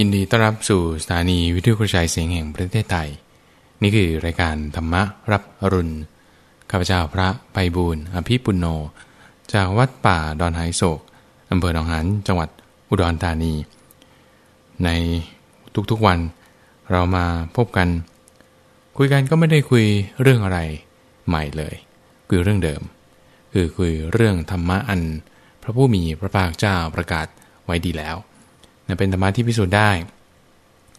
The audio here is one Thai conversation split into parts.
ยินดีต้อนรับสู่สถานีวิทยุกระจายเสียงแห่งประเทศไทย นี่คือรายการธรรมะรับอรุณ ข้าพเจ้าพระไปบูรณ์อภิปุโน จากวัดป่าดอนหายโศกอำเภอหนองหานจังหวัดอุดรธานี ในทุกๆวันเรามาพบกัน คุยกันก็ไม่ได้คุยเรื่องอะไรใหม่เลยคุยเรื่องเดิม คือคุยเรื่องธรรมะอัน พระผู้มีพระภาคเจ้าประกาศไว้ดีแล้ว เป็นธรรมะที่พิสูจน์ได้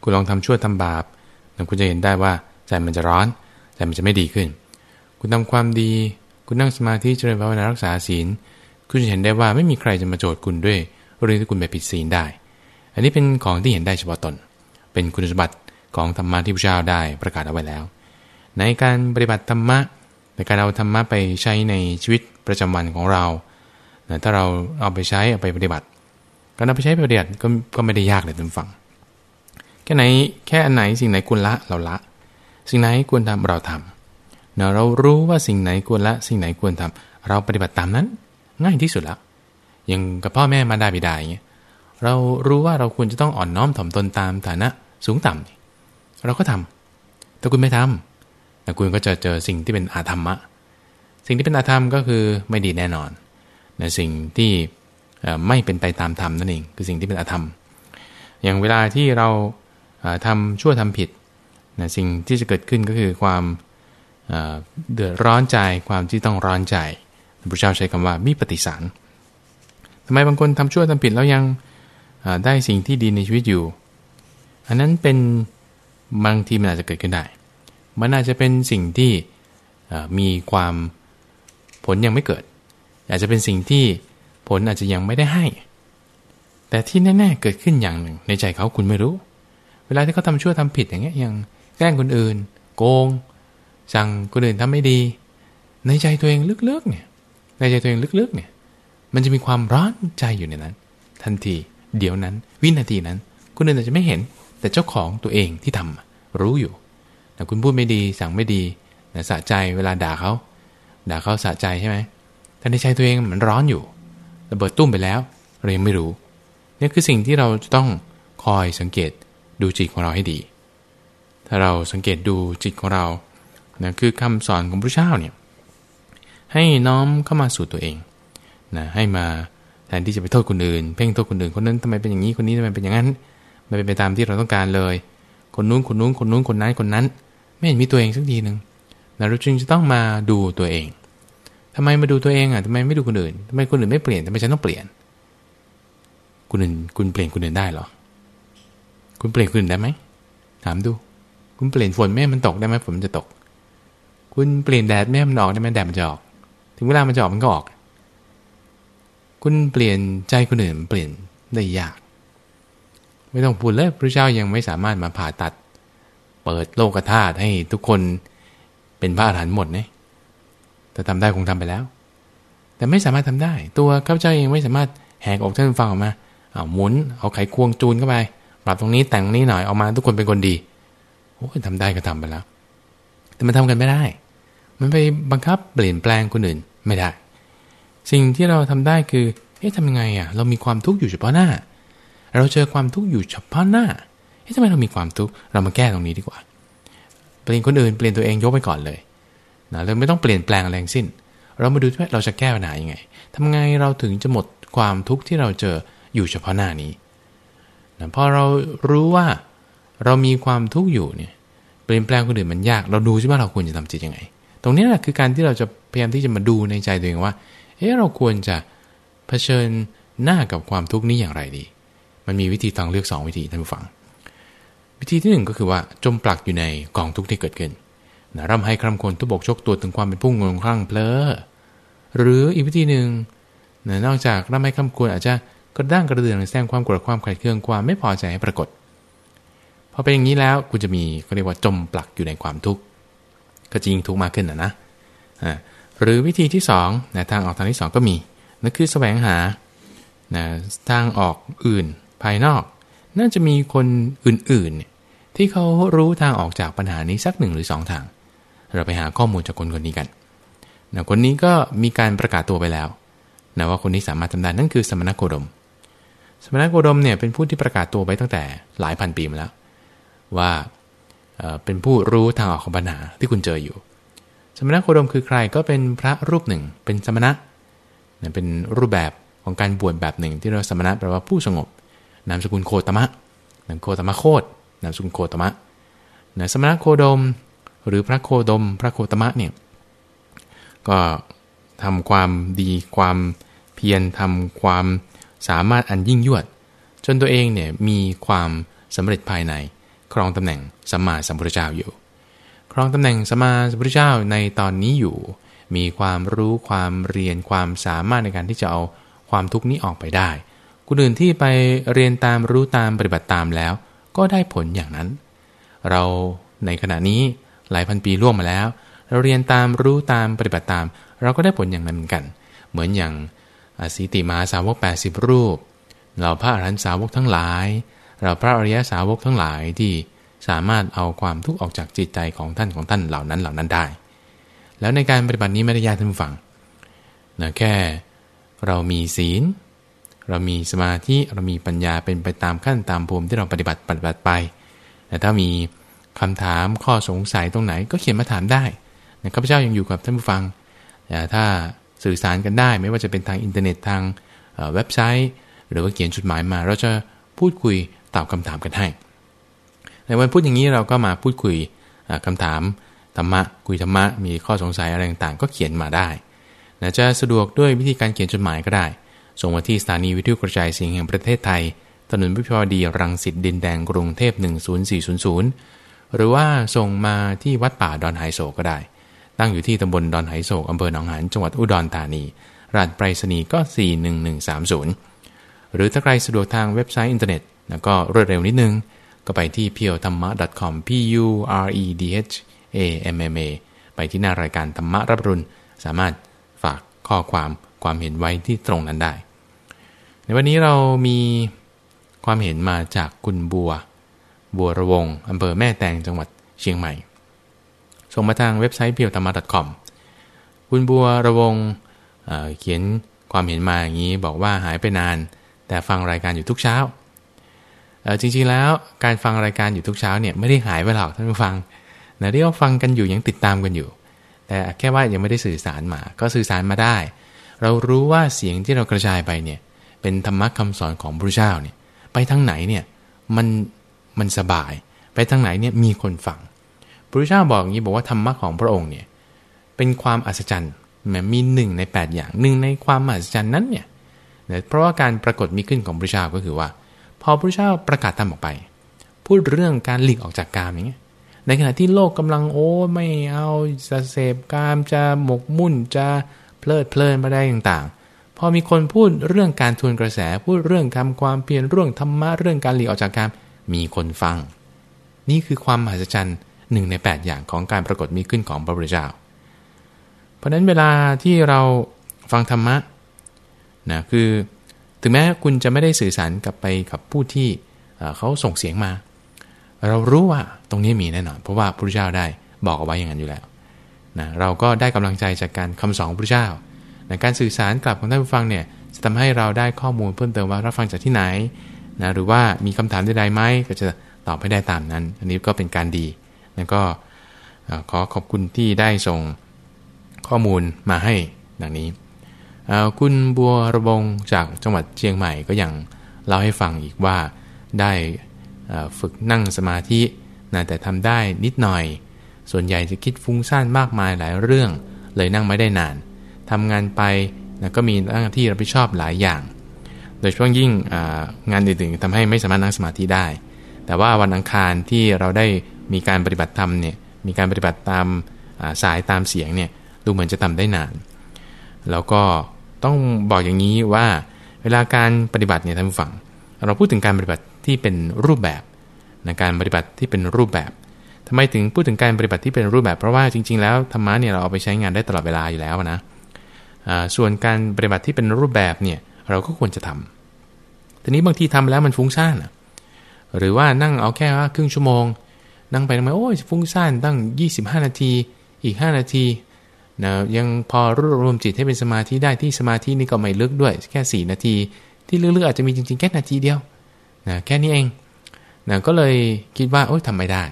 คุณลองทำชั่วทำบาปนะคุณจะเห็นได้ว่าใจมันจะร้อนใจมันจะไม่ดีขึ้น คุณทำความดี คุณนั่งสมาธิเจริญภาวนารักษาศีล คุณจะเห็นได้ว่าไม่มีใครจะมาโจทย์คุณด้วยเรื่องที่คุณไปผิดศีลได้ อันนี้เป็นของที่เห็นได้เฉพาะตน เป็นคุณสมบัติของธรรมะที่พระเจ้าได้ประกาศเอาไว้แล้ว ในการปฏิบัติธรรมะในการเอาธรรมะไปใช้ในชีวิตประจำวันของเรา ถ้าเราเอาไปใช้เอาไปปฏิบัติ การเอาไปใช้ปฏิบัติก็ก็ไม่ได้ยากเลยท่านฟัง แค่ไหนแค่อันไหนสิ่งไหนควรละเราละ สิ่งไหนควรทำเราทำเนาะเรารู้ว่าสิ่งไหนควรละ สิ่งไหนควรทำเราปฏิบัติตามนั้น ง่ายที่สุดล้วอย่างกับพ่อแม่มาได้บิดาอย่างเงี้ยเรารู้ว่าเราควรจะต้องอ่อนน้อมถ่อมตนตามฐานะสูงต่ำเราก็ทำแต่คุณไม่ทำแต่คุณก็จะเจอสิ่งที่เป็นอาธรรมะ สิ่งที่เป็นอาธรรมก็คือไม่ดีแน่นอนในสิ่งที่ ไม่เป็นไปตามธรรมนั่นเอง คือสิ่งที่เป็นอธรรม อย่างเวลาที่เราทำชั่วทำผิดนะสิ่งที่จะเกิดขึ้นก็คือความเดือดร้อนใจความที่ต้องร้อนใจพระเจ้าใช้คำว่ามีปฏิสารทำไมบางคนทำชั่วทำผิดแล้วยังได้สิ่งที่ดีในชีวิตอยู่ อันนั้นเป็นบางทีมันอาจจะเกิดขึ้นได้ มันอาจจะเป็นสิ่งที่มีความผลยังไม่เกิด อาจจะเป็นสิ่งที่ ผลอาจจะยังไม่ได้ให้ แต่ที่แน่ๆเกิดขึ้นอย่างหนึ่ง ในใจเขาคุณไม่รู้ เวลาที่เขาทาชั่วทำผิดอย่างเงี้ยยังแกล้งคนอื่น โกง สั่งคนอื่นทำไม่ดี ในใจตัวเองลึกๆเนี่ย ในใจตัวเองลึกๆเนี่ย มันจะมีความร้อนใจอยู่ในนั้น ทันที เดี๋ยวนั้น วินาทีนั้นคุณอื่นอาจจะไม่เห็น แต่เจ้าของตัวเองที่ทำรู้อยู่แต่คุณพูดไม่ดี สั่งไม่ดีสะใจเวลาด่าเขาด่าเขาสะใจใช่ไหมแต่ในใจตัวเองมันร้อนอยู่ ระเบิดตุ้มไปแล้ว เรายังไม่รู้นี่คือสิ่งที่เราจะต้องคอยสังเกตดูจิตของเราให้ดี ถ้าเราสังเกตดูจิตของเรานะคือคำสอนของพระเจ้าเนี่ยให้น้อมเข้ามาสู่ตัวเองนะให้มาแทนที่จะไปโทษคนอื่น เพ่งโทษคนอื่นคนนั้นทำไมเป็นอย่างนี้คนนี้ทำไมเป็นอย่างนั้นไม่เป็นไปตามที่เราต้องการเลย คนนู้นคนนู้นคนนู้นคนนั้นคนนั้น ไม่เห็นมีตัวเองสักทีหนึ่งนะเราจึงจะต้องมาดูตัวเอง ทำไมมาดูตัวเองอะทำไมไม่ดูคนอื่นทำไมคนอื่นไม่เปลี่ยนทำไมฉันต้องเปลี่ยนคุณอื่นคุณเปลี่ยนคนอื่นได้หรอ คุณเปลี่ยนคนอื่นได้ไหมถามดู คุณเปลี่ยนฝนแม่มันตกได้ไหมฝนมันจะตก คุณเปลี่ยนแดดแม่มันออกได้ไหมแดดมันจะออก ถึงเวลามันจะออกมันก็ออก คุณเปลี่ยนใจคนอื่นเปลี่ยนได้ยาก ไม่ต้องพูดเลยพระเจ้ายังไม่สามารถมาผ่าตัด เปิดโลกธาตุให้ทุกคนเป็นพระอรหันต์หมดเนี่ย แต่ทำได้คงทำไปแล้ว แต่ไม่สามารถทำได้ ตัวข้าพเจ้าเองไม่สามารถแหกออกท่านฟังออกมาเอาหมุนเอาไขควงจูนเข้าไปปรับตรงนี้แต่งนี้หน่อยออกมาทุกคนเป็นคนดีโอ้ยทำได้ก็ทำไปแล้ว แต่มันทำกันไม่ได้ มันไปบังคับเปลี่ยนแปลงคนอื่นไม่ได้ สิ่งที่เราทำได้คือเอ๊ะทำยังไงอะเรามีความทุกข์อยู่เฉพาะหน้า เราเจอความทุกข์อยู่เฉพาะหน้าเอ๊ะทำไมเรามีความทุกข์เรามาแก้ตรงนี้ดีกว่า เปลี่ยนคนอื่นเปลี่ยนตัวเองยกไปก่อนเลย นะเราไม่ต้องเปลี่ยนแปลงอะไรทั้งสิ้น เรามาดูว่าเราจะแก้ปัญหายังไงทำไงเราถึงจะหมดความทุกข์ที่เราเจออยู่เฉพาะหน้านี้นะพอเรารู้ว่าเรามีความทุกข์อยู่เนี่ยเปลี่ยนแปลงคนอื่นมันยาก เราดูซิว่าเราควรจะทำจิตยังไง ตรงนี้แหละคือการที่เราจะพยายามที่จะมาดูในใจตัวเองว่า เอ๊ะเราควรจะเผชิญหน้ากับความทุกข์นี้อย่างไรดี มันมีวิธีทางเลือก 2 วิธีท่านผู้ฟัง วิธีที่ 1 ก็คือว่าจมปลักอยู่ในกองทุกข์ที่เกิดขึ้น นะร่ำให้คร่ำคนทุบกชกตัวถึงความเป็นผู้งงคลั่งเพลอหรืออีกวิธีหนึ่งนะนอกจากร่ำให้คร่ำควรอาจจะกระด้างกระเดืองแสดงความโกรธความขัดเคืองความไม่พอใจให้ปรากฏพอเป็นอย่างนี้แล้วคุณจะมีเขาเรียกว่าจมปลักอยู่ในความทุกข์ก็จริงทุกข์มากขึ้นนะนะหรือวิธีที่2นะทางออกทางที่ 2 ก็มีนั่นคือแสวงหานะทางออกอื่นภายนอก น่าจะมีคนอื่นๆ ที่เขารู้ทางออกจากปัญหานี้สักหนึ่งหรือสองทาง เราไปหาข้อมูลจากคนคนนี้กันนะคนนี้ก็มีการประกาศตัวไปแล้วนะว่าคนนี้สามารถทำได้นั่นคือสมณโคดม สมณโคดมเนี่ยเป็นผู้ที่ประกาศตัวไปตั้งแต่หลายพันปีมาแล้ว ว่าเป็นผู้รู้ทางออกของปัญหาที่คุณเจออยู่ สมณโคดมคือใครก็เป็นพระรูปหนึ่ง เป็นสมณะเป็นรูปแบบของการบวชแบบหนึ่ง ที่เราสมณะแปลว่าผู้สงบ นามสกุลโคตมะนามโคตมะโคตนามสกุลโคตมะนะสมณโคดม หรือพระโคดม พระโคตมะเนี่ยก็ทำความดีความเพียรทำความสามารถอันยิ่งยวด จนตัวเองเนี่ยมีความสำเร็จภายใน ครองตำแหน่งสัมมาสัมพุทธเจ้าอยู่ ครองตำแหน่งสัมมาสัมพุทธเจ้าในตอนนี้อยู่ มีความรู้ความเรียนความสามารถในการที่จะเอาความทุกข์นี้ออกไปได้คนอื่นที่ไปเรียนตามรู้ตามปฏิบัติตามแล้ว ก็ได้ผลอย่างนั้น เราในขณะนี้ หลายพันปีล่วงมาแล้ว เราเรียนตามรู้ตามปฏิบัติตาม เราก็ได้ผลอย่างนั้นเหมือนกัน เหมือนอย่างสิติมาสาวก 80 รูป เราพระอรหันตสาวกทั้งหลาย เราพระอริยสาวกทั้งหลายที่สามารถเอาความทุกข์ออกจากจิตใจของท่านของท่านเหล่านั้นเหล่านั้นได้ แล้วในการปฏิบัตินี้ไม่ได้ยากท่านฟังนะแค่เรามีศีล เรามีสมาธิเรามีปัญญาเป็นไปตามขั้นตามภูมิที่เราปฏิบัติปฏิบัติไปแต่ถ้ามี คำถามข้อสงสัยตรงไหนก็เขียนมาถามได้นะข้าพเจ้ายังอยู่กับท่านผู้ฟังถ้าสื่อสารกันได้ ไม่ว่าจะเป็นทางอินเทอร์เน็ตทางเว็บไซต์ หรือว่าเขียนจดหมายมา เราจะพูดคุยตอบคำถามกันให้ ในวันพุธอย่างนี้เราก็มาพูดคุยคำถามธรรมะคุยธรรมะมีข้อสงสัยอะไรต่างๆ ก็เขียนมาได้นะจะสะดวกด้วยวิธีการเขียนจดหมายก็ได้ ส่งมาที่สถานีวิทยุกระจายเสียงแห่งประเทศไทย ถนนวิภาวดีรังสิตดินแดงกรุงเทพ 10400 หรือว่าส่งมาที่วัดป่าดอนหายโศกก็ได้ ตั้งอยู่ที่ตำบลดอนหายโศกอำเภอหนองหานจังหวัดอุดรธานีรหัสไปรษณีย์ก็ 41130 หรือถ้าใครสะดวกทางเว็บไซต์อินเทอร์เน็ตแล้วก็รวดเร็วนิดนึง ก็ไปที่ p u r e t h a m m a com p u r e d h a m m a ไปที่หน้ารายการธรรมะรับรุนสามารถฝากข้อความความเห็นไว้ที่ตรงนั้นได้ ในวันนี้เรามีความเห็นมาจากคุณบัว บัวระวงอำเภอแม่แตงจังหวัดเชียงใหม่ ส่งมาทางเว็บไซต์เพียวธรรมะ .com คุณบัวระวงเเขียนความเห็นมาอย่างนี้บอกว่าหายไปนาน แต่ฟังรายการอยู่ทุกเช้า จริงๆแล้วการฟังรายการอยู่ทุกเช้าเนี่ยไม่ได้หายไปหรอกท่านผู้ฟังนะที่เราฟังกันอยู่ยังติดตามกันอยู่ แต่แค่ว่ายังไม่ได้สื่อสารมา ก็สื่อสารมาได้ เรารู้ว่าเสียงที่เรากระจายไปเนี่ยเป็นธรรมะคำสอนของพระเจ้าเนี่ยไปทางไหนเนี่ยมัน มันสบาย ไปทางไหนเนี่ยมีคนฟังพระเจ้าบอกอย่างนี้บอกว่าธรรมะของพระองค์เนี่ยเป็นความอัศจรรย์แม้มีหนึ่งใน 8 อย่างหนึ่งในความอัศจรรย์นั้นเนี่ยเพราะว่าการปรากฏมีขึ้นของพระเจ้าก็คือว่า พอพระเจ้าประกาศทำออกไป พูดเรื่องการหลีกออกจากกามอย่างเงี้ยในขณะที่โลกกำลังโอ้ไม่เอาจะเสพกามจะหมกมุ่นจะเพลิดเพลินมาได้ต่างๆ พอมีคนพูดเรื่องการทวนกระแสพูดเรื่องทำความเพียรเรื่องธรรมะเรื่องการหลีกออกจากกาม มีคนฟัง นี่คือความมหัศจรรย์หนึ่งใน 8 อย่างของการปรากฏมีขึ้นของพระพุทธเจ้า เพราะนั้นเวลาที่เราฟังธรรมะนะคือถึงแม้คุณจะไม่ได้สื่อสารกับไปกับผู้ที่เขาส่งเสียงมา เรารู้ว่าตรงนี้มีแน่นอน เพราะว่าพระพุทธเจ้าได้บอกเอาไว้อย่างนั้นอยู่แล้วนะเราก็ได้กำลังใจจากการคำสอนพระพุทธเจ้าในการสื่อสารกลับของท่านผู้ฟังเนี่ยจะทำให้เราได้ข้อมูลเพิ่มเติมว่ารับฟังจากที่ไหน นะหรือว่ามีคำถามใดๆไหมก็จะตอบให้ได้ตามนั้น อันนี้ก็เป็นการดีแล้วก็ขอขอบคุณที่ได้ส่งข้อมูลมาให้ดังนี้คุณบัวระบงจากจังหวัดเชียงใหม่ก็ยังเล่าให้ฟังอีกว่าได้ฝึกนั่งสมาธินะแต่ทำได้นิดหน่อย ส่วนใหญ่จะคิดฟุ้งซ่านมากมายหลายเรื่อง เลยนั่งไม่ได้นานทำงานไปนะก็มีหน้าที่รับผิดชอบหลายอย่าง โดยเฉพาะยิ่งงานอื่นๆทำให้ไม่สามารถนั่งสมาธิได้ แต่ว่าวันอังคารที่เราได้มีการปฏิบัติธรรมเนี่ยมีการปฏิบัติตามสายตามเสียงเนี่ยดูเหมือนจะทำได้นาน แล้วก็ต้องบอกอย่างนี้ว่าเวลาการปฏิบัติเนี่ยท่านผู้ฟัง เราพูดถึงการปฏิบัติที่เป็นรูปแบบในการปฏิบัติที่เป็นรูปแบบทำไมถึงพูดถึงการปฏิบัติที่เป็นรูปแบบเพราะว่าจริง ๆ แล้วธรรมะเนี่ยเราเอาไปใช้งานได้ตลอดเวลาอยู่แล้วนะส่วนการปฏิบัติที่เป็นรูปแบบเนี่ย เราก็ควรจะทำทีนี้บางทีทำแล้วมันฟุ้งซ่านหรือว่านั่งเอาแค่ว่าครึ่งชั่วโมง นั่งไปทำไมโอ้ยฟุ้งซ่านตั้ง 25 นาทีอีก 5 นาทีนะยังพอรวบรวมจิตให้เป็นสมาธิได้ที่สมาธินี่ก็ไม่ลึกด้วย แค่ 4 นาที ที่ลึกๆอาจจะมีจริงๆแค่นาทีเดียวนะแค่นี้เองนะก็เลยคิดว่าโอ้ยทำไม่ได้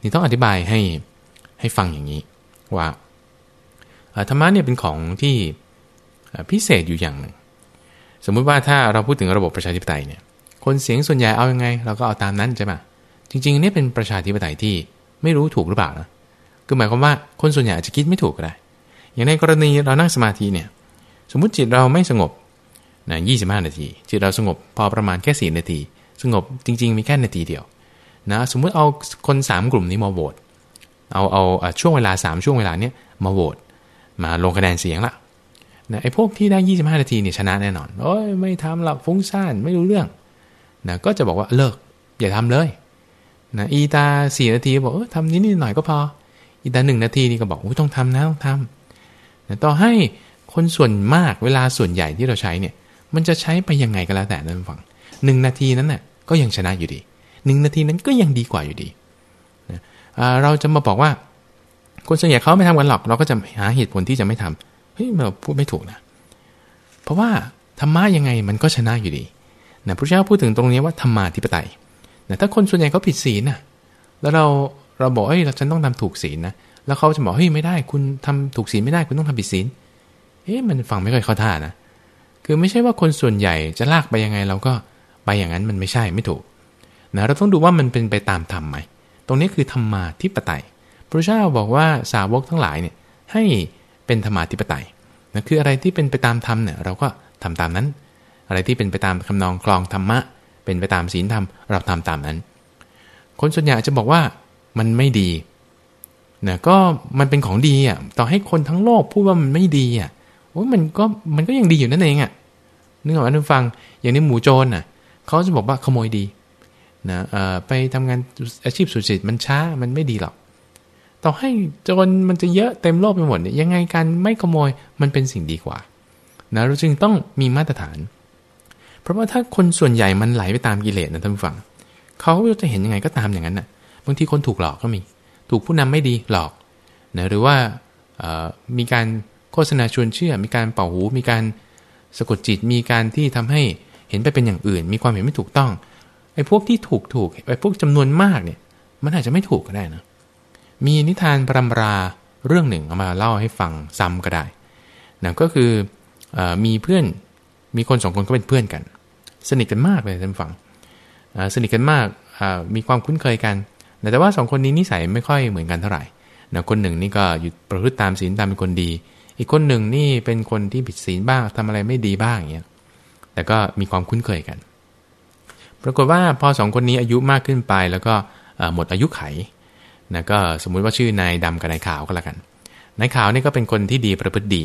นี่ต้องอธิบายให้ให้ฟังอย่างนี้ว่าธรรมะเนี่ยเป็นของที่พิเศษอยู่อย่างหนึ่ง สมมุติว่าถ้าเราพูดถึงระบบประชาธิปไตยเนี่ย คนเสียงส่วนใหญ่เอาอยัางไง เราก็เอาตามนั้นใช่ไหมจริงๆนี่เป็นประชาธิปไตยที่ไม่รู้ถูกหรือเปล่านะคือหมายความว่าคนส่วนใหญ่อาจจะคิดไม่ถูกก็ได้ อย่างในกรณีเรานั่งสมาธิเนี่ย สมมุติจิตเราไม่สงบนะ25นาที จิตเราสงบพอประมาณแค่ 4 นาที สงบจริง ๆ มีแค่นาทีเดียวนะสมมุติเอาคน 3 กลุ่มนี้มาโหวตเอาเอาช่วงเวลา 3 ช่วงเวลาเนี้ยมาโหวตมาลงคะแนนเสียงละ นะไอ้พวกที่ได้ 25 นาทีเนี่ยชนะแน่นอนโอ้ยไม่ทำหลับฟุ้งซ่านไม่รู้เรื่องนะก็จะบอกว่าเลิก อย่าทำเลยนะอีตาสี่นาทีบอกเออทำนิดนิดหน่อยก็พอ อีตาหนึ่งนาทีนี่ก็บอกโอ้ต้องทำนะต้องทำนะต่อให้คนส่วนมากเวลาส่วนใหญ่ที่เราใช้เนี่ย มันจะใช้ไปยังไงก็แล้วแต่นั่นฟังหนึ่งนาทีนั้นน่ะก็ยังชนะอยู่ดีหนึ่งนาทีนั้นก็ยังดีกว่าอยู่ดีนะเราจะมาบอกว่า คนส่วนใหญ่เขาไม่ทำกันหรอก เราก็จะหาเหตุผลที่จะไม่ทำ เฮ้ยเราพูดไม่ถูกนะ เพราะว่าธรรมะยังไงมันก็ชนะอยู่ดีนะพระเจ้าพูดถึงตรงนี้ว่าธรรมาธิปไตยนะถ้าคนส่วนใหญ่เขาผิดศีลนะแล้วเราเราบอกเฮ้ยเราฉันต้องทำถูกศีลนะแล้วเขาจะบอกเฮ้ยไม่ได้ คุณทำถูกศีลไม่ได้คุณต้องทำผิดศีลเอ๊ะมันฟังไม่ค่อยเข้าท่านะคือไม่ใช่ว่าคนส่วนใหญ่จะลากไปยังไงเราก็ไปอย่างนั้นมันไม่ใช่ไม่ถูกนะเราต้องดูว่ามันเป็นไปตามธรรมไหมตรงนี้คือธรรมาธิปไตยพระเจ้าบอกว่าสาวกทั้งหลายเนี่ยให้ เป็นธรรมาธิปไตยนะคืออะไรที่เป็นไปตามธรรมเนี่ยเราก็ทำตามนั้น อะไรที่เป็นไปตามคำนองคลองธรรมะ เป็นไปตามศีลธรรมเราทำตามนั้น คนส่วนใหญ่จะบอกว่ามันไม่ดีนะก็มันเป็นของดีอะต่อให้คนทั้งโลกพูดว่ามันไม่ดีอะโอ้มันก็มันก็ยังดีอยู่นั่นเองอะนึกออกไหมท่านฟังอย่างนี้หมูโจรน่ะเขาจะบอกว่าขโมยดีนะไปทำงานอาชีพสุจริตมันช้ามันไม่ดีหรอก ต่อให้จนมันจะเยอะเต็มโลกไปหมดเนี่ยยังไงการไม่ขโมยมันเป็นสิ่งดีกว่านะเราจึงต้องมีมาตรฐาน เพราะว่าถ้าคนส่วนใหญ่มันไหลไปตามกิเลสนะท่านผู้ฟังเขาจะเห็นยังไงก็ตามอย่างนั้นนะ่ะบางทีคนถูกหลอกก็มี ถูกผู้นำไม่ดีหลอกนะหรือว่ามีการโฆษณาชวนเชื่อ มีการเป่าหู มีการสะกดจิต มีการที่ทำให้เห็นไปเป็นอย่างอื่น มีความเห็นไม่ถูกต้องไอ้พวกที่ถูกถูกไอ้พวกจำนวนมากเนี่ย มันอาจจะไม่ถูกก็ได้นะ มีนิทานปรำราเรื่องหนึ่งเอามาเล่าให้ฟังซ้ำก็ได้นะก็คืออมีเพื่อนมีคนสองคนก็เป็นเพื่อนกัน สนิทกันมากเลยท่านฟังสนิทกันมากมีความคุ้นเคยกัน แต่ว่าสองคนนี้นิสัยไม่ค่อยเหมือนกันเท่าไหร่นะคนหนึ่งนี่ก็อยู่ประพฤติตามศีลตามเป็นคนดี อีกคนหนึ่งนี่เป็นคนที่ผิดศีลบ้างทำอะไรไม่ดีบ้างอย่างเงี้ยแต่ก็มีความคุ้นเคยกัน ปรากฏว่าพอสองคนนี้อายุมากขึ้นไปแล้วก็หมดอายุไข นะก็สมมุติว่าชื่อนายดำกับนายขาวก็แล้วกันนายขาวนี่ก็เป็นคนที่ดีประพฤติดี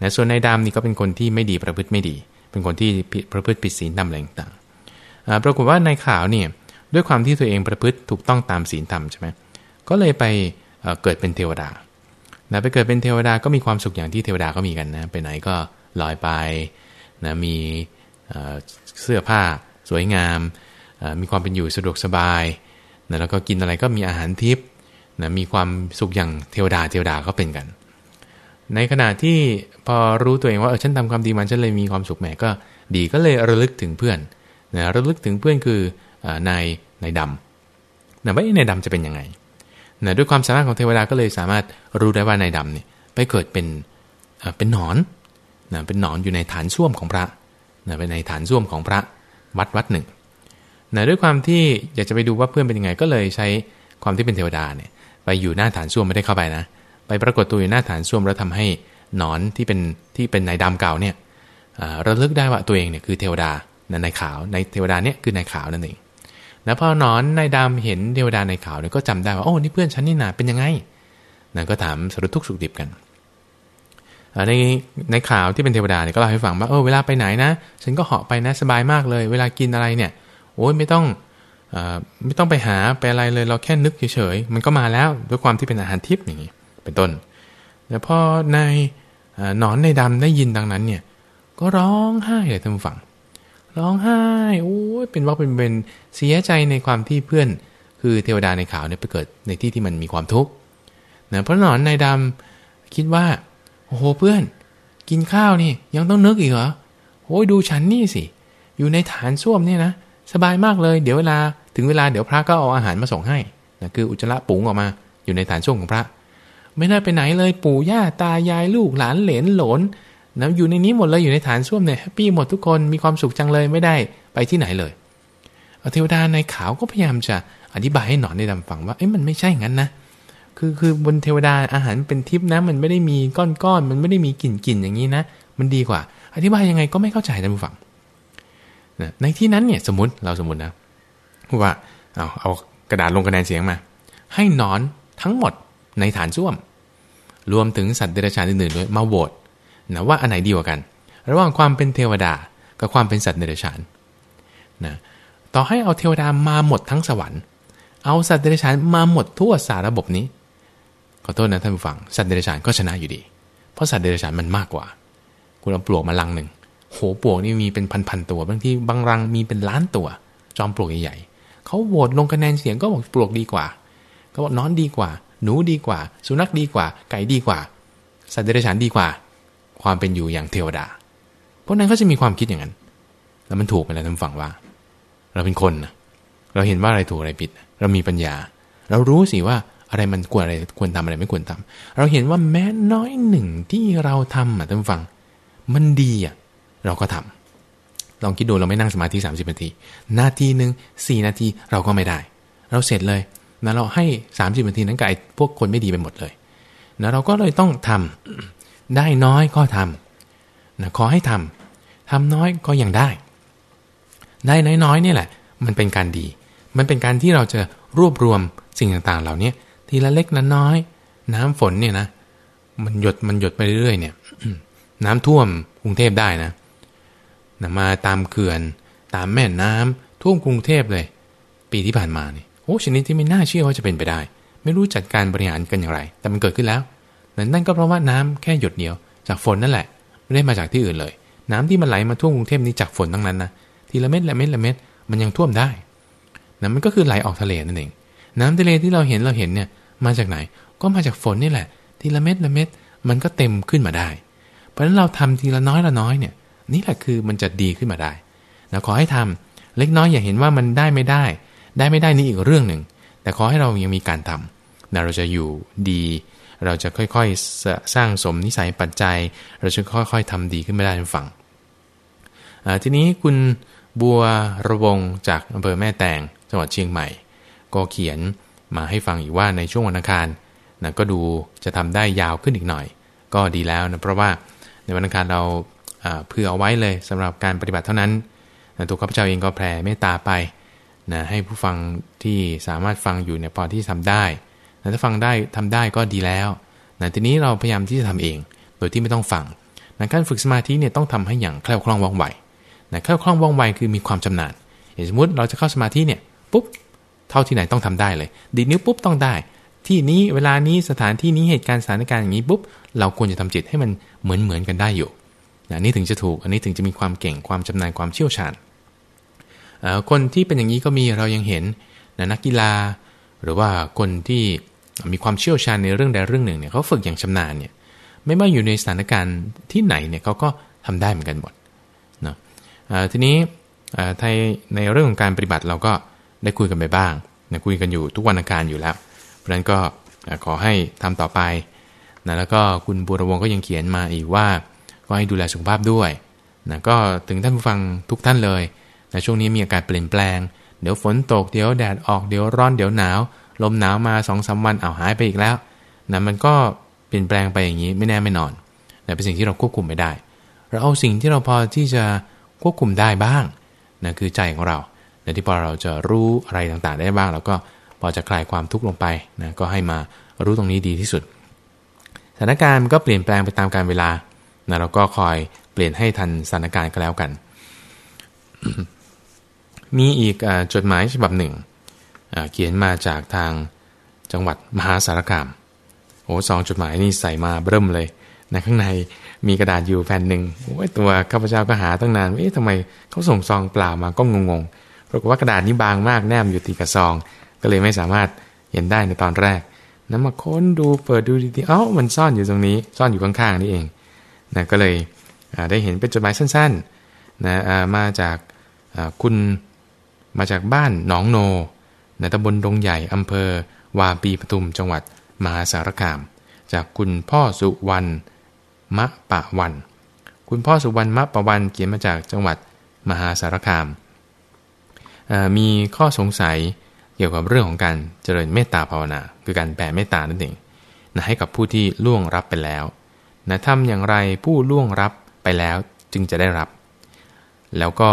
นะส่วนนายดำนี่ก็เป็นคนที่ไม่ดีประพฤติไม่ดี เป็นคนที่ประพฤติผิดศีลทำอะไรต่างๆปรากฏว่านายขาวเนี่ยด้วยความที่ตัวเองประพฤติถูกต้องตามศีลธรรมใช่ไหมก็เลยไปเกิดเป็นเทวดานะไปเกิดเป็นเทวดาก็มีความสุขอย่างที่เทวดาก็มีกันนะไปไหนก็ลอยไปนะมีเสื้อผ้าสวยงาม มีความเป็นอยู่สะดวกสบายนะแล้วก็กินอะไรก็มีอาหารทิพย์ นะมีความสุขอย่างเทวดาเทวดาก็เป็นกัน ในขณะที่พอรู้ตัวเองว่าเออฉันทำความดีมันฉันเลยมีความสุขแหมก็ดีก็เลยระลึกถึงเพื่อนนะระลึกถึงเพื่อนคือนายนายดำนะว่านายดำจะเป็นยังไงนะด้วยความสามารถของเทวดาก็เลยสามารถรู้ได้ว่านายดำเนี่ยไปเกิดเป็นเป็นหนอนนะเป็นหนอนอยู่ในฐานส้วมของพระนะเป็นในฐานส้วมของพระวัดวัดหนึ่งนะด้วยความที่อยากจะไปดูว่าเพื่อนเป็นยังไงก็เลยใช้ความที่เป็นเทวดาเนี่ย ไปอยู่หน้าฐานส้วมไม่ได้เข้าไปนะ ไปปรากฏตัวอยู่หน้าฐานส้วมแล้วทำให้หนอนที่เป็นที่เป็นนายดำเก่าเนี่ยระลึกได้ว่าตัวเองเนี่ยคือเทวดานายขาวในเทวดาเนี่ยคือนายขาวนั่นเอง แล้วพอหนอนนายดำเห็นเทวดานายขาวเนี่ยก็จำได้ว่าโอ้นี่เพื่อนฉันนี่นาเป็นยังไงนั่นก็ถามสรุปทุกสุขดิบกันในในข่าวที่เป็นเทวดาเนี่ยก็เล่าให้ฟังว่าเออเวลาไปไหนนะ ฉันก็เหาะไปนะสบายมากเลย เวลากินอะไรเนี่ยโอ้ยไม่ต้อง ไม่ต้องไปหาไปอะไรเลยเราแค่นึกเฉยๆมันก็มาแล้วด้วยความที่เป็นอาหารทิพย์อย่างนี้เป็นต้นแล้วพอในหนอนในดำได้ยินดังนั้นเนี่ยก็ร้องไห้เลยท่านฟัง ร้องไห้โอ้ยเป็นว่าเป็นเป็นเสียใจในความที่เพื่อน คือเทวดาในข่าวเนี่ยไปเกิดในที่ที่มันมีความทุกข์นะเพราะหนอนในดำคิดว่าโอ้โหเพื่อน กินข้าวนี่ยังต้องนึกอีกเหรอโอ้ยดูฉันนี่สิอยู่ในฐานส้วมเนี่ยนะสบายมากเลย เดี๋ยวเวลา ถึงเวลาเดี๋ยวพระก็เอาอาหารมาส่งให้นะคืออุจจาระปุ๋งออกมาอยู่ในฐานส้วมของพระ ไม่ได้ไปไหนเลยปู่ย่าตายายลูกหลานเหลนหลนนะอยู่ในนี้หมดเลยอยู่ในฐานส้วมเนี่ยแฮปปี้หมดทุกคนมีความสุขจังเลยไม่ได้ไปที่ไหนเลยเทวดาในขาวก็พยายามจะอธิบายให้หนอนได้ดำฟังว่าเอ้ยมันไม่ใช่งั้นนะคือคือบนเทวดาอาหารเป็นทิพนะ มันไม่ได้มีก้อนๆมันไม่ได้มีกลิ่นๆอย่างนี้นะ มันดีกว่า อธิบายยังไงก็ไม่เข้าใจท่านผู้ฟังในที่นั้นเนี่ยสมมติเราสมมตินะ ว่าเอาเอากระดาษลงคะแนนเสียงมา ให้นอนทั้งหมดในฐานส้วม รวมถึงสัตว์เดรัจฉานอื่นๆด้วยมาโหวตนะว่าอันไหนดีกว่ากัน ระหว่างความเป็นเทวดากับความเป็นสัตว์เดรัจฉานนะต่อให้เอาเทวดามาหมดทั้งสวรรค์ เอาสัตว์เดรัจฉานมาหมดทั่วสารระบบนี้ ขอโทษนะท่านผู้ฟัง สัตว์เดรัจฉานก็ชนะอยู่ดี เพราะสัตว์เดรัจฉานมันมากกว่า คุณเอาปลวกมาลังหนึ่ง โหปลวกนี่มีเป็นพันๆตัว บางที่บางรังมีเป็นล้านตัว จอมปลวกใหญ่ๆ เขาโหวตลงคะแนนเสียงก็บอกปลวกดีกว่าก็บอกนอนดีกว่า หนูดีกว่า สุนัขดีกว่า ไก่ดีกว่า สัตว์เดรัจฉานดีกว่า ความเป็นอยู่อย่างเทวดาเพราะนั้นเขาจะมีความคิดอย่างนั้น แล้วมันถูกไปแล้วท่านฟังว่า เราเป็นคนนะเราเห็นว่าอะไรถูกอะไรผิด เรามีปัญญา เรารู้สิว่าอะไรมันควรอะไรควรทำอะไรไม่ควรทำเราเห็นว่าแม้น้อยหนึ่งที่เราทำอะท่านฟัง มันดีอะเราก็ทำ ลองคิดดูเราไม่นั่งสมาธิ 30นาที นาทีหนึ่งสี่นาทีเราก็ไม่ได้ เราเสร็จเลยนะเราให้ 30นาทีนั้นกับไอ้พวกคนไม่ดีไปหมดเลยนะเราก็เลยต้องทำได้น้อยก็ทำนะขอให้ทำทำน้อยก็ยังได้ ได้น้อยๆนี่แหละ มันเป็นการดี มันเป็นการที่เราจะรวบรวมสิ่งต่างๆ เหล่านี้ทีละเล็กละน้อย น้ำฝนเนี่ยนะมันหยดมันหยดไปเรื่อยๆเนี่ยน้ำท่วมกรุงเทพได้นะ นะมาตามเขื่อน ตามแม่น้ำท่วมกรุงเทพเลย ปีที่ผ่านมานี่โอ้ชนิดที่ไม่น่าเชื่อว่าจะเป็นไปได้ ไม่รู้จัดการบริหารกันอย่างไร แต่มันเกิดขึ้นแล้วนั่นก็เพราะว่าน้ำแค่หยดเดียว จากฝนนั่นแหละ ไม่ได้มาจากที่อื่นเลย น้ำที่มันไหลมาท่วมกรุงเทพนี้จากฝนทั้งนั้นนะทีละเม็ดละเม็ดละเม็ดมันยังท่วมได้นะมันก็คือไหลออกทะเลนั่นเองน้ำทะเลที่เราเห็นเราเห็นเนี่ยมาจากไหนก็มาจากฝนนี่แหละ ทีละเม็ดละเม็ดมันก็เต็มขึ้นมาได้ เพราะฉะนั้นเราทำทีละน้อยละน้อยเนี่ย นี่แหละคือมันจะดีขึ้นมาได้นะขอให้ทำเล็กน้อยอย่าเห็นว่ามันได้ไม่ได้ ได้ไม่ได้นี่อีกเรื่องหนึ่ง แต่ขอให้เรายังมีการทำนะเราจะอยู่ดี เราจะค่อยๆสร้างสมนิสัยปัจจัย เราจะค่อยๆทำดีขึ้นไม่ได้ในฝั่งทีนี้คุณบัวระวงจากอำเภอแม่แตงจังหวัดเชียงใหม่ ก็เขียนมาให้ฟังอีกว่าในช่วงวันอังคารนะก็ดูจะทำได้ยาวขึ้นอีกหน่อย ก็ดีแล้วนะเพราะว่าในวันอังคารเรา เพื่อเอาไว้เลยสำหรับการปฏิบัติเท่านั้นนะตัวข้าพเจ้าเองก็แผ่เมตตาไปนะให้ผู้ฟังที่สามารถฟังอยู่เนี่ยพอที่ทำได้นะถ้าฟังได้ทำได้ก็ดีแล้วนะทีนี้เราพยายามที่จะทำเอง โดยที่ไม่ต้องฟังนะการฝึกสมาธิเนี่ยต้องทำให้อย่างแคล่วคล่องว่องไวนะแคล่วคล่องว่องไวคือมีความชำนาญอย่างสมมติเราจะเข้าสมาธิเนี่ยปุ๊บเท่าที่ไหนต้องทำได้เลย ดีนิ้วปุ๊บต้องได้ ที่นี้เวลานี้สถานที่นี้เหตุการณ์สถานการณ์อย่างนี้ปุ๊บเราควรจะทำจิตให้มันเหมือนเหมือนกันได้อยู่ นะนี่ถึงจะถูก อันนี้ถึงจะมีความเก่งความชำนาญความเชี่ยวชาญคนที่เป็นอย่างนี้ก็มีเรายังเห็นนะนักกีฬา หรือว่าคนที่มีความเชี่ยวชาญในเรื่องใดเรื่องหนึ่งเนี่ยเขาฝึกอย่างชำนาญเนี่ยไม่ว่าอยู่ในสถานการณ์ที่ไหนเนี่ยเขาก็ทำได้เหมือนกันหมดเนาะทีนี้ไทยในเรื่องของการปฏิบัติเราก็ได้คุยกันไปบ้างนะคุยกันอยู่ทุกวันอาการอยู่แล้ว เพราะฉะนั้นก็ขอให้ทำต่อไปนะแล้วก็คุณบุรวงก็ยังเขียนมาอีกว่า ก็ให้ดูแลสุขภาพด้วยนะก็ถึงท่านผู้ฟังทุกท่านเลยแต่ช่วงนี้มีอากาศเปลี่ยนแปลง เดี๋ยวฝนตก เดี๋ยวแดดออก เดี๋ยวร้อนเดี๋ยวหนาว ลมหนาวมาสองสาวันเอาหายไปอีกแล้วนะมันก็เปลี่ยนแปลงไปอย่างนี้ไม่แน่ไม่นอนแต่เป็นสิ่งที่เราควบคุมไม่ได้ เราเอาสิ่งที่เราพอที่จะควบคุมได้บ้างนะคือใจของเราในที่พอเราจะรู้อะไรต่างๆ ได้บ้างเราก็พอจะคลายความทุกข์ลงไปนะก็ให้มารู้ตรงนี้ดีที่สุด สถานการณ์มันก็เปลี่ยนแปลงไปตามกาลเวลา นะเราก็คอยเปลี่ยนให้ทันสถานการณ์ก็แล้วกัน มีอีกอจดหมายฉบับหนึ่งเขียนมาจากทางจังหวัดมหาสารคามโอ้สองจดหมายนี่ใส่มาเบิ่มเลยนะข้างในมีกระดาษอยู่แผ่นหนึ่งโอ้ยตัวข้าพเจ้าก็หาตั้งนานเอ๊ะทำไมเขาส่งซองเปล่ามาก็งงๆปรากฏว่ากระดาษนี้บางมากแนมอยู่ติดกับซอง ก็เลยไม่สามารถเห็นได้ในตอนแรกนำมาค้นดูเปิดดูดีๆเอ้ามันซ่อนอยู่ตรงนี้ ซ่อนอยู่ข้างๆนี่เอง นะก็เลยได้เห็นเป็นจดหมายสั้นๆนะมาจากคุณมาจากบ้านหนองโนในตำบลดงใหญ่อำเภอ วาปีปทุมจังหวัดมหาสารคาม จากคุณพ่อสุวรรณมะปะวัน คุณพ่อสุวรรณมะปะวันเขียนมาจากจังหวัดมหาสารคาม มีข้อสงสัยเกี่ยวกับเรื่องของการเจริญเมตตาภาวนา คือการแผ่เมตตานั่นเองนะให้กับผู้ที่ล่วงรับไปแล้ว นะทำอย่างไรผู้ล่วงรับไปแล้วจึงจะได้รับ แล้วก็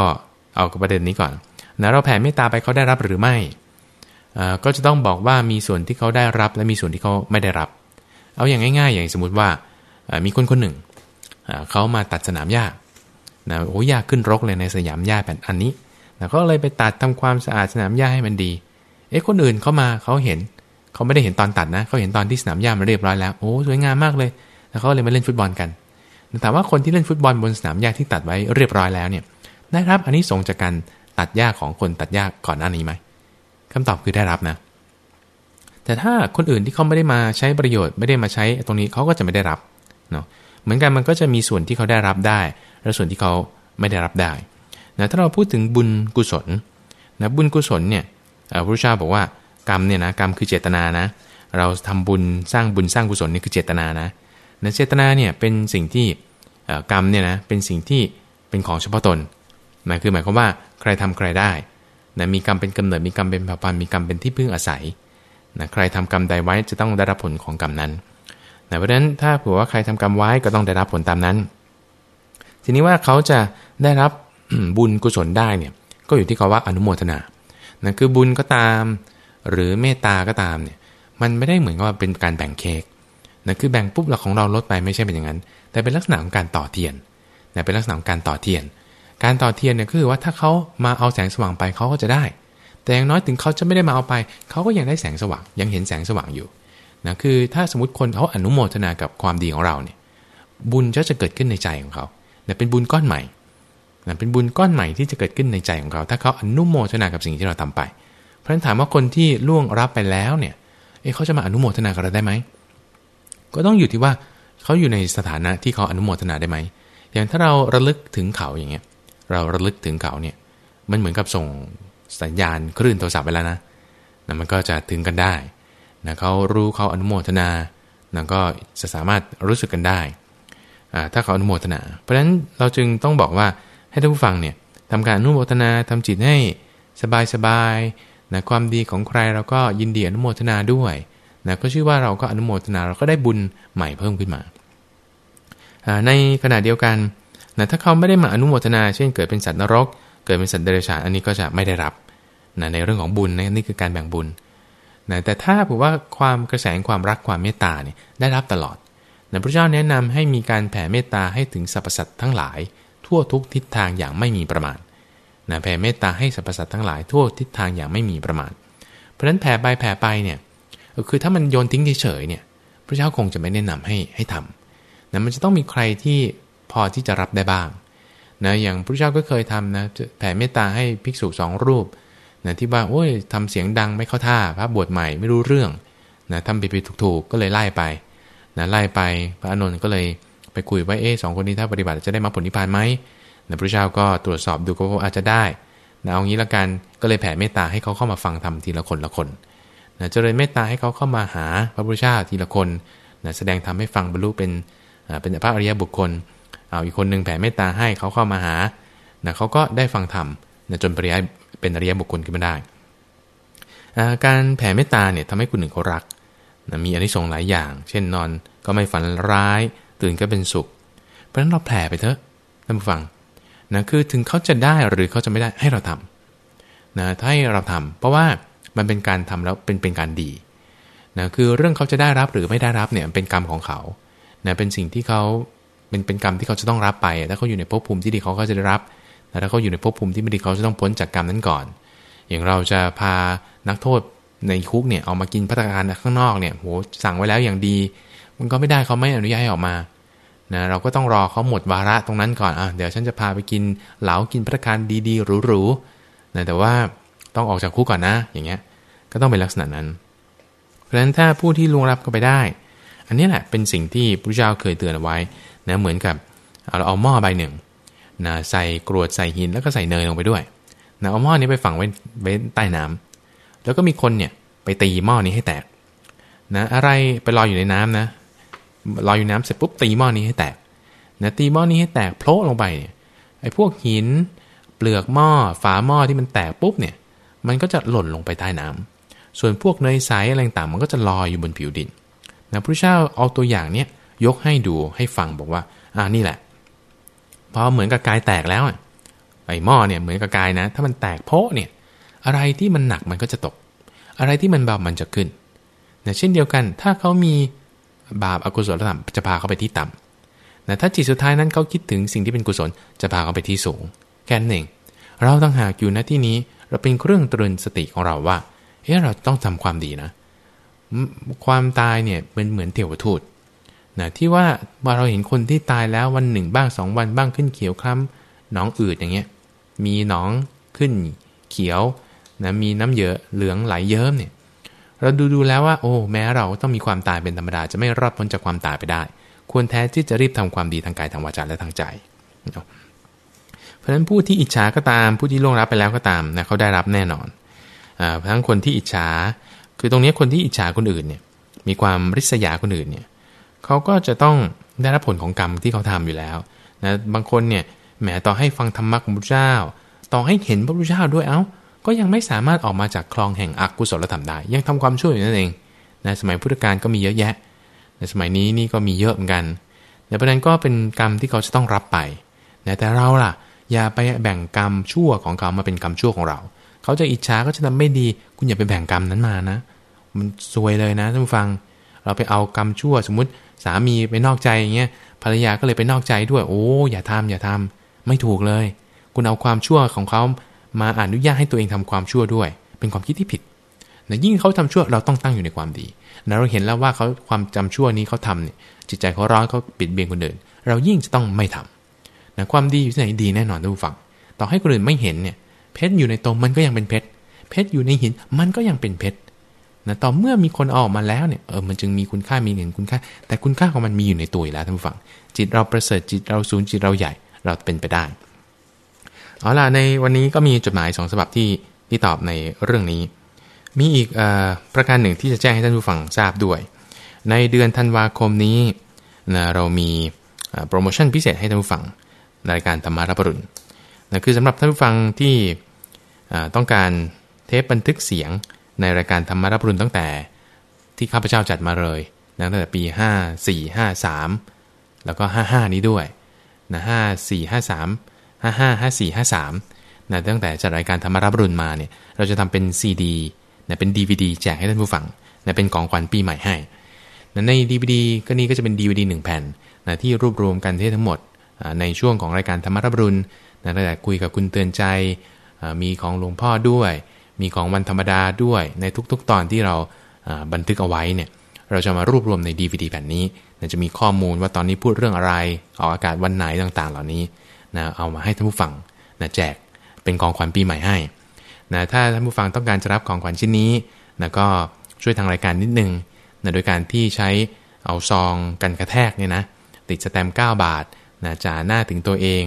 เอากับประเด็นนี้ก่อนนะเราแผ่เมตตาไปเขาได้รับหรือไม่ ก็จะต้องบอกว่ามีส่วนที่เขาได้รับและมีส่วนที่เขาไม่ได้รับ เอาอย่างง่ายๆ อย่างสมมติว่ามีคนคนหนึ่งเขามาตัดสนามหญ้านะโอ้ยากขึ้นรกเลยในสนามหญ้าแบบอันนี้นะก็เลยไปตัดทำความสะอาดสนามหญ้าให้มันดี เอ๊ะคนอื่นเขามาเขาเห็นเขาไม่ได้เห็นตอนตัดนะเขาเห็นตอนที่สนามหญ้ามันเรียบร้อยแล้วโอ้สวยงามมากเลย แล้วเขาเลยมาเล่นฟุตบอลกันแต่ว่าคนที่เล่นฟุตบอลบนสนามหญ้าที่ตัดไว้เรียบร้อยแล้วเนี่ยได้รับอันนี้ส่งจากการตัดหญ้าของคนตัดหญ้าก่อนหน้านี้ไหมคำตอบคือได้รับนะ แต่ถ้าคนอื่นที่เขาไม่ได้มาใช้ประโยชน์ไม่ได้มาใช้ตรงนี้เขาก็จะไม่ได้รับเนาะเหมือนกันมันก็จะมีส่วนที่เขาได้รับได้ และส่วนที่เขาไม่ได้รับได้นะถ้าเราพูดถึงบุญกุศลนะบุญกุศลเนี่ยพระพุทธเจ้าบอกว่ากรรมเนี่ยนะกรรมคือเจตนานะ เราทำบุญสร้างบุญสร้างกุศลนี่คือเจตนานะ นะเจตนาเนี่ยเป็นสิ่งที่กรรมเนี่ยนะเป็นสิ่งที่เป็นของเฉพาะตนนะคือหมายความว่าใครทำใครได้นะมีกรรมเป็นกำเนิดมีกรรมเป็นผ่าพันมีกรรมเป็นที่พึ่งอาศัยนะใครทำกรรมใดไว้จะต้องได้รับผลของกรรมนั้นนะเพราะฉะนั้นถ้าเผื่อว่าใครทำกรรมไว้ก็ต้องได้รับผลตามนั้น ทีนี้ว่าเขาจะได้รับบุญกุศลได้เนี่ยก็อยู่ที่เขาว่าอนุโมทนานะคือบุญก็ตาม หรือเมตตาก็ตามเนี่ยมันไม่ได้เหมือนกับว่าเป็นการแบ่งเค้ก นะคือแบ่งปุ๊บเราของเราลดไปไม่ใช่เป็นอย่างนั้น แต่เป็นลักษณะของการต่อเทียนนะเป็นลักษณะของการต่อเทียน การต่อเทียนเนี่ยคือว่าถ้าเขามาเอาแสงสว่างไปเขาก็จะได้ แต่อย่างน้อยถึงเขาจะไม่ได้มาเอาไปเขาก็ยังได้แสงสว่าง ยังเห็นแสงสว่างอยู่นะคือถ้าสมมติคนเขาอนุโมทนากับความดีของเราเนี่ยบุญจะจะเกิดขึ้นในใจของเขาเนี่เป็นบุญก้อนใหม่นะเป็นบุญก้อนใหม่ที่จะเกิดขึ้นในใจของเขา ถ้าเขาอนุโมทนากับสิ่งที่เราทำไป เพราะฉะนั้นถามว่าคนที่ล่วงรับไปแล้วเนี่ยเอ๊ะเขาจะมาอนุโมทนากับเราได้ไหม ก็ต้องอยู่ที่ว่าเขาอยู่ในสถานะที่เขาอนุโมทนาได้ไหมอย่างถ้าเราระลึกถึงเขาอย่างเงี้ย เราระลึกถึงเขาเนี่ย มันเหมือนกับส่งสัญญาณคลื่นโทรศัพท์ไปแล้วนะนะมันก็จะถึงกันได้นะเขารู้เขาอนุโมทนานะก็จะสามารถรู้สึกกันได้ถ้าเขาอนุโมทนา เพราะฉะนั้นเราจึงต้องบอกว่าให้ท่านผู้ฟังเนี่ยทำการอนุโมทนาทำจิตให้สบายสบายนะความดีของใครเราก็ยินดีอนุโมทนาด้วย นะก็ชื่อว่าเราก็อนุโมทนาเราก็ได้บุญใหม่เพิ่มขึ้นมา ในขณะเดียวกันนะถ้าเขาไม่ได้มาอนุโมทนา เช่นเกิดเป็นสัตว์นรก เกิดเป็นสัตว์เดรัจฉานอันนี้ก็จะไม่ได้รับนะในเรื่องของบุญนะนี่คือการแบ่งบุญนะแต่ถ้าผมว่าความกระแสความรักความเมตตาเนี่ยได้รับตลอดนะพระเจ้าแนะนำให้มีการแผ่เมตตาให้ถึงสรรพสัตว์ทั้งหลาย ทั่วทุกทิศทางอย่างไม่มีประมาณนะแผ่เมตตาให้สรรพสัตว์ทั้งหลายทั่วทิศทางอย่างไม่มีประมาณ เพราะฉะนั้นแผ่ไปแผ่ไปเนี่ย คือถ้ามันโยนทิ้งเฉยๆเนี่ย พระเจ้าคงจะไม่แนะนำให้ให้ทำนะมันจะต้องมีใครที่พอที่จะรับได้บ้างนะอย่างพระเจ้าก็เคยทำนะแผ่เมตตาให้ภิกษุสองรูปนะที่ว่าโอ้ยทำเสียงดังไม่เข้าท่าพระบวชใหม่ไม่รู้เรื่องนะทำผิดๆถูกๆ ก็เลยไล่ไปนะไล่ไปพระอนุนก็เลยไปคุยว่าเอ๊สองคนนี้ถ้าปฏิบัติจะได้มาผลนิพพานไหมนะพระเจ้าก็ตรวจสอบดูก็ว่าอาจจะได้นะเอางี้ละกันก็เลยแผ่เมตตาให้เขาเข้ามาฟังทำทีละคนละคน นะเจริญเมตตาให้เขาเข้ามาหาพระพุทธเจ้าทีละคนนะแสดงทำให้ฟังบรรลุเป็นเป็นพระอริยบุคคลเอาอีกคนหนึ่งแผ่เมตตาให้เขาเข้ามาหานะเขาก็ได้ฟังธรรมนะจนปริยเป็นอริยบุคคลขึ้นมาได้ การแผ่เมตตาเนี่ยทำให้คนหนึ่งเขารักนะมีอนิสงส์หลายอย่าง เช่นนอนก็ไม่ฝันร้าย ตื่นก็เป็นสุข เพราะฉะนั้นเราแผ่ไปเถอะท่านผู้ฟังนะคือถึงเขาจะได้หรือเขาจะไม่ได้ให้เราทำนะถ้าให้เราทำเพราะว่า มันเป็นการทำแล้วเป็นเป็นการดีนะคือเรื่องเขาจะได้รับหรือไม่ได้รับเนี่ยเป็นกรรมของเขานะเป็นสิ่งที่เขาเป็นเป็นกรรมที่เขาจะต้องรับไป ถ้าเขาอยู่ในภพภูมิที่ดีเขาก็จะได้รับแต่ถ้าเขาอยู่ในภพภูมิที่ไม่ดีเขาจะต้องพ้นจากกรรมนั้นก่อน อย่างเราจะพานักโทษในคุกเนี่ยเอามากินพัตการข้างนอกเนี่ยโหสั่งไว้แล้วอย่างดี มันก็ไม่ได้เขาไม่อนุญาตให้ออกมานะเราก็ต้องรอเขาหมดวาระตรงนั้นก่อนอะเดี๋ยวฉันจะพาไปกินเหลากินพัตการดีๆหรูๆนะแต่ว่า ต้องออกจากคุกก่อนนะ อย่างเงี้ย ก็ต้องเป็นลักษณะนั้น เพราะฉะนั้นถ้าผู้ที่ล่วงรับก็ไปได้ อันนี้แหละเป็นสิ่งที่พระเจ้าเคยเตือนเอาไว้นะเหมือนกับเราเอาหม้อใบหนึ่งนะใส่กรวดใส่หินแล้วก็ใส่เนยลงไปด้วยนะเอาหม้อนี้ไปฝังไว้ไว้ใต้น้ำแล้วก็มีคนเนี่ยไปตีหม้อนี้ให้แตกนะอะไรไปลอยอยู่ในน้ำนะลอยอยู่น้ำเสร็จปุ๊บตีหม้อนี้ให้แตกนะตีหม้อนี้ให้แตกโผล่ลงไปเนี่ยไอ้พวกหิน เปลือกหม้อฝาหม้อที่มันแตกปุ๊บเนี่ย มันก็จะหล่นลงไปใต้น้ำส่วนพวกเนยใสอะไรต่างมันก็จะลอยอยู่บนผิวดินนะพระเจ้าเอาตัวอย่างเนี้ยยกให้ดูให้ฟังบอกว่าอ่านี่แหละพอเหมือนกับกายแตกแล้วไอ้หม้อเนี่ยเหมือนกับกายนะ ถ้ามันแตกโพะเนี่ยอะไรที่มันหนักมันก็จะตก อะไรที่มันเบามันจะขึ้นนะเช่นเดียวกัน ถ้าเขามีบาปอกุศลธรรมจะพาเขาไปที่ต่ำนะถ้าจิตสุดท้ายนั้นเขาคิดถึงสิ่งที่เป็นกุศลจะพาเขาไปที่สูง แค่นั้นเองเราต้องหากอยู่ณที่นี้ เราเป็นเครื่องตรึงสติของเราว่าเฮ้เราต้องทำความดีนะ ความตายเนี่ยเป็นเหมือนเทวทูตนะที่ว่าเราเห็นคนที่ตายแล้ววันหนึ่งบ้างสองวันบ้างขึ้นเขียวคล้ำหนองอืดอย่างเงี้ย มีหนองขึ้นเขียวนะมีน้ำเยอะเหลืองไหลเยิ้มเนี่ยเราดูดูแล้วว่า โอ้แม้เราต้องมีความตายเป็นธรรมดาจะไม่รอดพ้นจากความตายไปได้ ควรแท้ที่จะรีบทำความดีทางกายทางวาจาและทางใจ เพราะฉะนั้นผู้ที่อิจฉาก็ตามผู้ที่ล่วงรับไปแล้วก็ตามนะเขาได้รับแน่นอนอทั้งคนที่อิจฉา คือตรงนี้คนที่อิจฉาคนอื่นเนี่ยมีความริษยาคนอื่นเนี่ยเขาก็จะต้องได้รับผลของกรรมที่เขาทำอยู่แล้วนะบางคนเนี่ยแหมต่อให้ฟังธรรมะของพระเจ้า ต่อให้เห็นพระพุทธเจ้าด้วยเอา้าก็ยังไม่สามารถออกมาจากคลองแห่งอกุศลธรรมได้ ยังทำความชั่วอยู่นั่นเองในสมัยพุทธกาลก็มีเยอะแยะในสมัยนี้นี่ก็มีเยอะเหมือนกันในประเด็นก็เป็นกรรมที่เขาจะต้องรับไปแต่เราล่ะ อย่าไปแบ่งกรรมชั่วของเขามาเป็นกรรมชั่วของเรา เขาจะอิจฉาก็จะทำไม่ดี คุณอย่าไปแบ่งกรรมนั้นมานะ มันซวยเลยนะท่านผู้ฟัง เราไปเอากรรมชั่วสมมุติสามีไปนอกใจอย่างเงี้ยภรรยาก็เลยไปนอกใจด้วย โอ้อย่าทำอย่าทำไม่ถูกเลย คุณเอาความชั่วของเขามาอนุญาตให้ตัวเองทำความชั่วด้วย เป็นความคิดที่ผิดนะยิ่งเขาทำชั่วเราต้องตั้งอยู่ในความดีนะเราเห็นแล้วว่าเขาความจำชั่วนี้เขาทำเนี่ยจิตใจเขาร้อนเขาปิดเบียงคนอื่น เรายิ่งจะต้องไม่ทำ นะความดีอยู่ที่ไหนดีแน่นอนทุกฝั่งต่อให้คนอื่นไม่เห็นเนี่ย เพชรอยู่ในตรงมันก็ยังเป็นเพชร เพชรอยู่ในหินมันก็ยังเป็นเพชรนะต่อเมื่อมีคนออกมาแล้วเนี่ยเออมันจึงมีคุณค่ามีเห็นคุณค่า แต่คุณค่าของมันมีอยู่ในตัวอยู่แล้วท่านผู้ฟัง จิตเราประเสริฐจิตเราสูงจิตเราใหญ่เราเป็นไปได้เอาล่ะในวันนี้ก็มีจดหมายสองฉบับที่ที่ตอบในเรื่องนี้ มีอีกอประการหนึ่งที่จะแจ้งให้ท่านผู้ฟังทราบด้วย ในเดือนธันวาคมนี้นะเรามีโปรโมชั่นพิเศษให้ท่านผู้ฟัง รายการธรรมารับรุณนะคือสำหรับท่านผู้ฟังที่ต้องการเทปบันทึกเสียงในรายการธรรมารับรุณตั้งแต่ที่ข้าพเจ้าจัดมาเลยนะตั้งแต่ปี 5 4 5 3 แล้วก็ 55 นี้ด้วยนะ5 4 5 3 5 5 5 4 5 3นะตั้งแต่จัดรายการธรรมารับรุณมาเนี่ยเราจะทำเป็นซีดีนะเป็น DVD แจกให้ท่านผู้ฟังนะเป็นของขวัญปีใหม่ให้นะใน DVD ก็นี้ก็จะเป็น DVD 1 แผ่นนะที่รวบรวมกันที่ทั้งหมด ในช่วงของรายการธรรมรับรุณนะตั้งแต่คุยกับคุณเตือนใจ มีของหลวงพ่อด้วย มีของวันธรรมดาด้วย ในทุกๆ ตอนที่เราบันทึกเอาไว้เนี่ย เราจะมารวบรวมใน DVD แผ่นนี้นะจะมีข้อมูลว่าตอนนี้พูดเรื่องอะไร ออกอากาศวันไหนต่างๆ เหล่านี้นะเอามาให้ท่านผู้ฟังนะแจกเป็นของขวัญปีใหม่ให้นะถ้าท่านผู้ฟังต้องการจะรับของขวัญชิ้นนี้นะก็ช่วยทางรายการนิดนึงนะโดยการที่ใช้เอาซองกันกระแทกเนี่ยนะติดสแตมป์9บาท นะจ่าหน้าถึงตัวเอง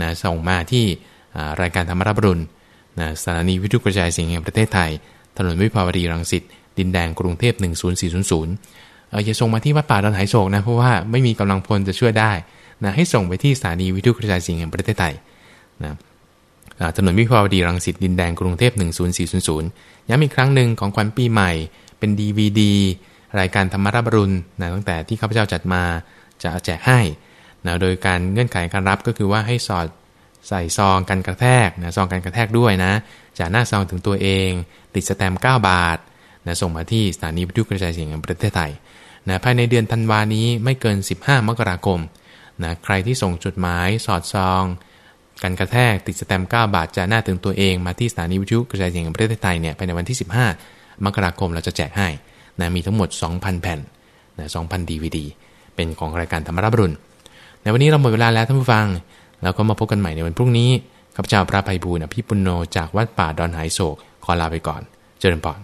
นะส่งมาที่รายการธรรมรับรุณนะสถานีวิทยุกระจายเสียงแห่งประเทศไทย ถนนวิภาวดีรังสิตดินแดงกรุงเทพ10400เอออย่าส่งมาที่วัดป่าดอนหายโศกนะเพราะว่าไม่มีกำลังพลจะช่วยได้นะให้ส่งไปที่สถานีวิทยุกระจายเสียงแห่งประเทศไทยนะถนนวิภาวดีรังสิตดินแดงกรุงเทพ10400ย้ำอีกครั้งหนึ่งของขวัญปีใหม่ เป็น DVD รายการธรรมรับรุณนะตั้งแต่ที่ข้าพเจ้าจัดมาจะแจกให้ นะโดยการเงื่อนไขการรับก็คือว่าให้สอดใส่ซองกันกระแทกนะซองกันกระแทกด้วยนะ จากหน้าซองถึงตัวเอง ติดสแตมป์9บาทนะส่งมาที่สถานีวิทยุกระจายเสียงแห่งประเทศไทยนะภายในเดือนธันวานี้ไม่เกิน 15 มกราคมนะใครที่ส่งจดหมายสอดซองกันกระแทกติดสแตมป์9บาทจะหน้าถึงตัวเอง มาที่สถานีวิทยุกระจายเสียงแห่งประเทศไทยเนี่ยภายในวันที่ 15 มกราคมเราจะแจกให้นะมีทั้งหมด 2,000 แผ่นนะ2,000 DVD เป็นของรายการธรรมรับรุณ ในวันนี้เราหมดเวลาแล้วท่านผู้ฟัง เราก็มาพบกันใหม่ในวันพรุ่งนี้ข้าพเจ้าพระภัยบูรณ์อภิปุโนจากวัดป่าดอนหายโศกขอลาไปก่อน เจริญพร